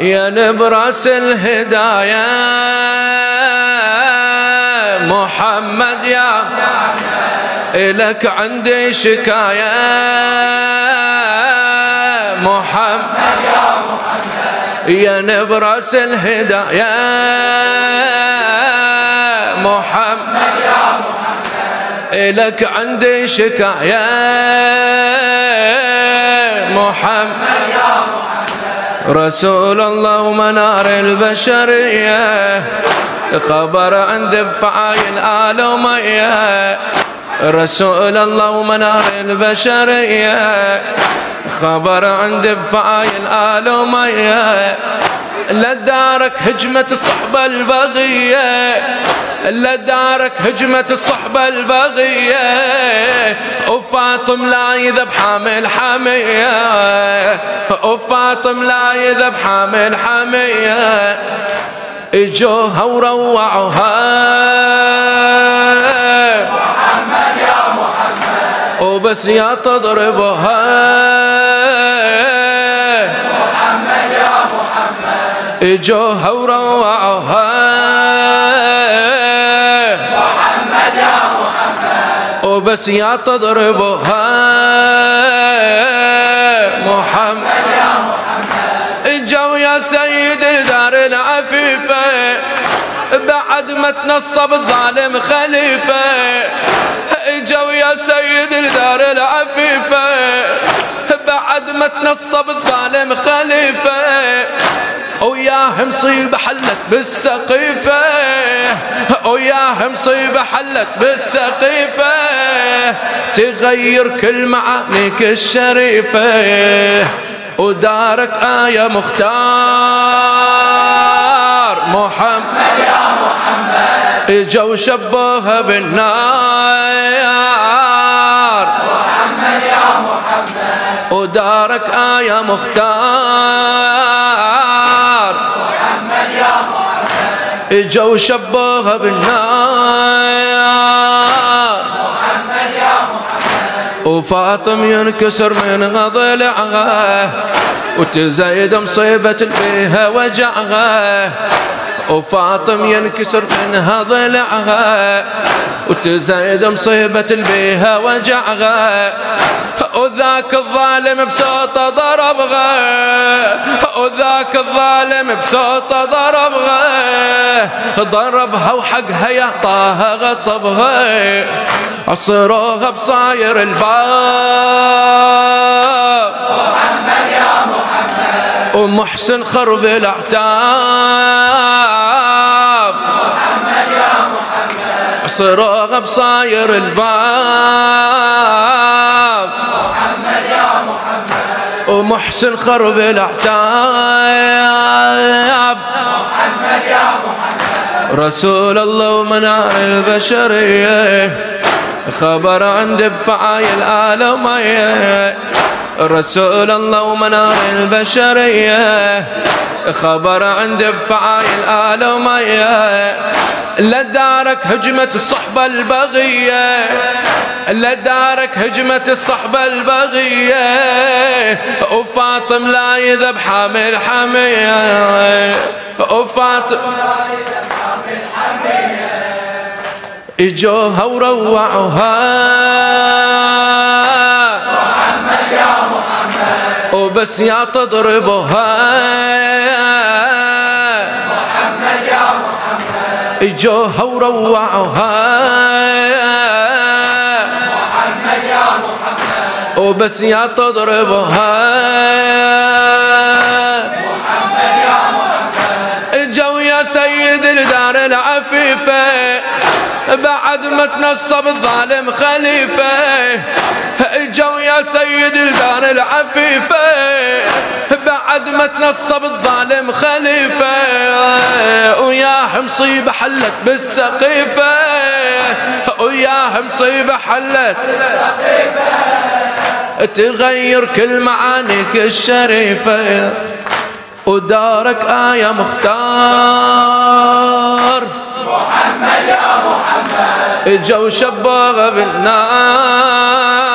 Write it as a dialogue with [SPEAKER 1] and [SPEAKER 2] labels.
[SPEAKER 1] يا نبرس الهداية محمد يا إلك عندي شكاية. محمد يا محمد يا نبرس الهداية محمد يا محمد إلك عندي شكاية. محمد يا محمد رسول الله ومنار البشرية خبر عند بفعايل آل ومية رسول الله ومنار البشرية خبر عند بفايل آل ومية لدارك هجمة الصحبة البغية. لدارك هجمة الصحبة البغية. وفاطم لا يذب حامل حمية وفاطم لا يذب حامل حمية اجوها وروعوها. وبس يا تضربها اجوها وروعوها محمد يا محمد وبس يا تضربها محمد. يا محمد يا سيد الدار العفيفه بعد ما تنصب الظالم خليفه اجوا يا سيد الدار العفيفة بعد ما تنصب الظالم خليفة وياه مصيبة حلت بالسقيفة وياه مصيبة حلت بالسقيفة تغير كل معانيك الشريفة ودارك آية مختار محمد. يا محمد اجوا شبوها بالنار. محمد يا محمد ودارك آية مختار. محمد اجوا شبوها بالنار. محمد يا محمد وفاطم ينكسر من ضلعها وتزايد مصيبة بيها وجعها وفاطم ينكسر منها ضلعها وتزايد مصيبة البيها وجعها وذاك الظالم بصوته ضربها وذاك الظالم بصوته ضربها ضربها وحقها يا طه غصبها عصروها بصاير الباب. محمد يا محمد ومحسن خرب الأعتاب. محمد يا محمد عصروها بصاير الباب. محمد يا محمد ومحسن خرب الأعتاب. رسول الله ومنار البشريه خبر عند بفعايل آل ومية رسول الله ومنار البشرية خبر عند بفعايل آل ومية لدارك هجمة الصحبة البغية لدارك هجمة الصحبة البغية. وفاطم لا يذب حامل حمية وفاطم لا يذب حامل حمية اجوها وروعوها محمد يا محمد وبس يا تضربها محمد يا محمد اجوها وروعوها محمد يا محمد وبس يا تضربها بعد ما تنصب الظالم خليفة اجوا يا سيد الدار العفيفة. بعد ما تنصب الظالم خليفة وياه مصيبة حلت بالسقيفة. وياه مصيبة حلت تغير كل معانيك الشريفة. ودارك آية مختار. محمد يا محمد اجوا شباغة بالنار